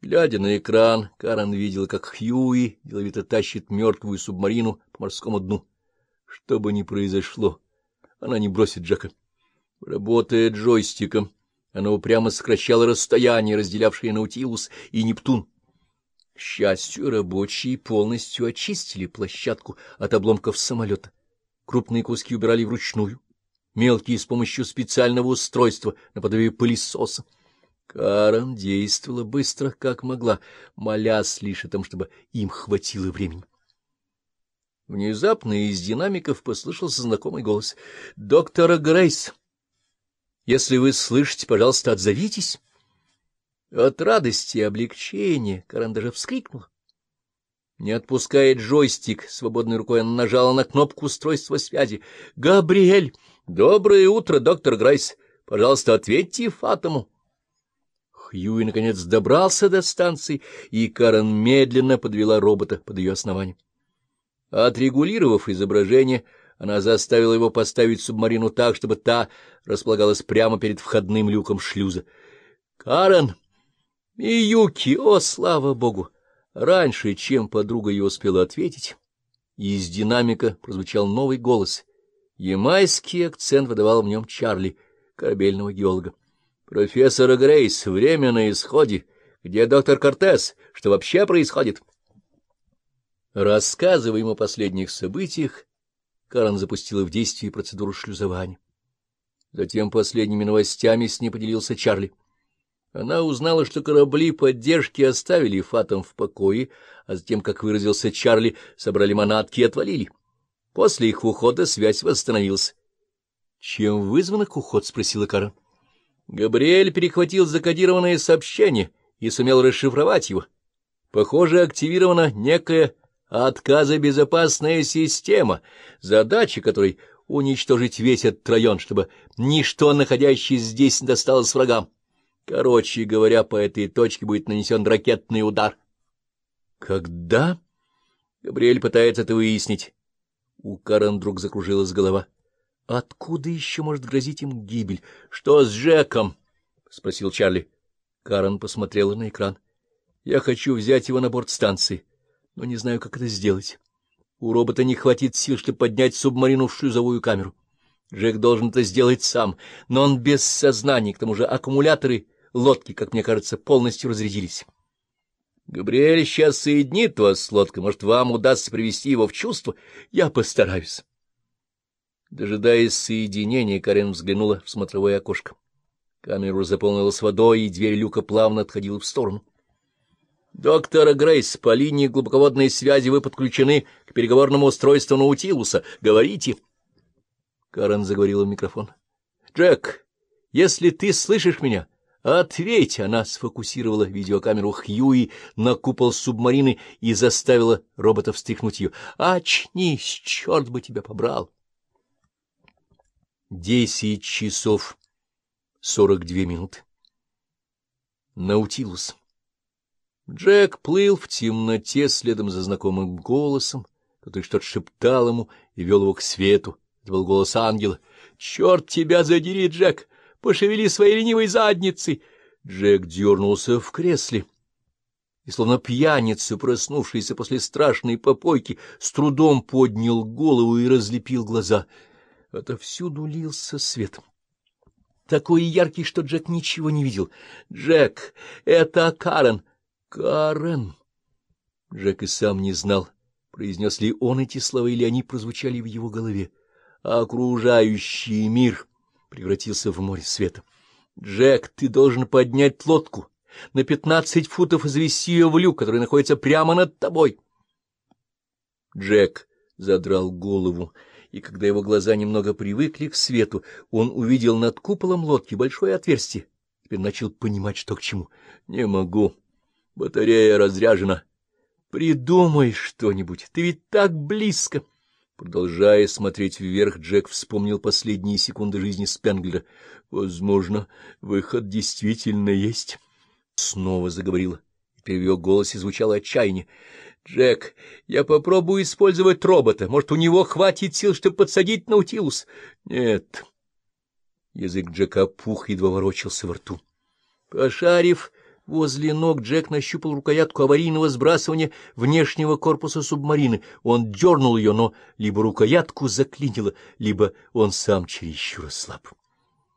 Глядя на экран, Карен видел, как Хьюи деловито тащит мертвую субмарину по морскому дну. Что бы ни произошло, она не бросит Джека. Работая джойстиком, она упрямо сокращала расстояние, разделявшее Наутилус и Нептун. К счастью, рабочие полностью очистили площадку от обломков самолета. Крупные куски убирали вручную, мелкие — с помощью специального устройства, наподобие пылесоса. Карен действовала быстро, как могла, молясь лишь о том, чтобы им хватило времени. Внезапно из динамиков послышался знакомый голос. — Доктора Грейс, если вы слышите, пожалуйста, отзовитесь. От радости и облегчения Карен даже вскрикнула. Не отпуская джойстик, свободной рукой она нажала на кнопку устройства связи. — Габриэль! Доброе утро, доктор Грейс! Пожалуйста, ответьте Фатому. Хьюи, наконец, добрался до станции, и Карен медленно подвела робота под ее основание. Отрегулировав изображение, она заставила его поставить субмарину так, чтобы та располагалась прямо перед входным люком шлюза. — Карен! И Юки! О, слава богу! Раньше, чем подруга ее успела ответить, из динамика прозвучал новый голос. Ямайский акцент выдавал в нем Чарли, корабельного геолога. Профессор Грейс, время на исходе. Где доктор Кортес? Что вообще происходит? Рассказывая ему о последних событиях, Карен запустила в действие процедуру шлюзования. Затем последними новостями с ней поделился Чарли. Она узнала, что корабли поддержки оставили Фатом в покое, а затем, как выразился Чарли, собрали манатки и отвалили. После их ухода связь восстановилась. — Чем вызван их уход? — спросила Карен. Габриэль перехватил закодированное сообщение и сумел расшифровать его. Похоже, активирована некая отказобезопасная система, задача которой — уничтожить весь этот район, чтобы ничто, находящееся здесь, не досталось врагам. Короче говоря, по этой точке будет нанесен ракетный удар. Когда? Габриэль пытается это выяснить. У Карен вдруг закружилась голова. Откуда еще может грозить им гибель? Что с Джеком? — спросил Чарли. Карен посмотрела на экран. — Я хочу взять его на борт станции, но не знаю, как это сделать. У робота не хватит сил, чтобы поднять субмарину в шлюзовую камеру. Джек должен это сделать сам, но он без сознания, к тому же аккумуляторы лодки, как мне кажется, полностью разрядились. Габриэль сейчас соединит вас с лодкой, может, вам удастся привести его в чувство? Я постараюсь. Дожидаясь соединения, Карен взглянула в смотровое окошко. Камеру заполнилась водой, и дверь люка плавно отходила в сторону. — Доктор Грейс, по линии глубоководной связи вы подключены к переговорному устройству Наутилуса. Говорите. Карен заговорила в микрофон. — Джек, если ты слышишь меня, ответь! Она сфокусировала видеокамеру Хьюи на купол субмарины и заставила робота встряхнуть ее. — Очнись, черт бы тебя побрал! — Десять часов сорок две минуты. Наутилус. Джек плыл в темноте следом за знакомым голосом, который что-то шептал ему и вел его к свету. Это был голос ангела. — Черт тебя задери, Джек! Пошевели своей ленивой задницей! Джек дернулся в кресле и, словно пьяница, проснувшийся после страшной попойки, с трудом поднял голову и разлепил глаза — Отовсюду лился свет. Такой яркий, что Джек ничего не видел. «Джек, это Карен!» «Карен!» Джек и сам не знал, произнес ли он эти слова, или они прозвучали в его голове. Окружающий мир превратился в море света. «Джек, ты должен поднять лодку на пятнадцать футов и завести ее в люк, который находится прямо над тобой!» Джек задрал голову и когда его глаза немного привыкли к свету, он увидел над куполом лодки большое отверстие. Теперь начал понимать, что к чему. — Не могу. Батарея разряжена. — Придумай что-нибудь. Ты ведь так близко. Продолжая смотреть вверх, Джек вспомнил последние секунды жизни Спенглера. — Возможно, выход действительно есть. Снова заговорила. Теперь в ее голосе звучало отчаяние. Джек, я попробую использовать робота. Может, у него хватит сил, чтобы подсадить Наутилус? Нет. Язык Джека опух, едва ворочался во рту. Пошарив Возле ног Джек нащупал рукоятку аварийного сбрасывания внешнего корпуса субмарины. Он дернул ее, но либо рукоятку заклинило, либо он сам чересчур слаб.